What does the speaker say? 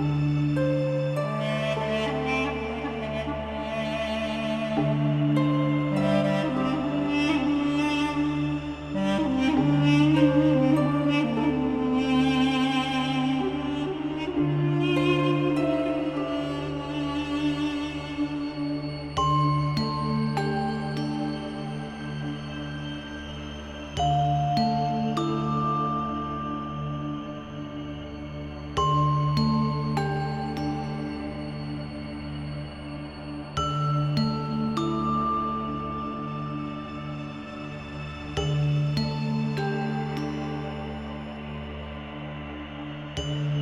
thank you. Bye.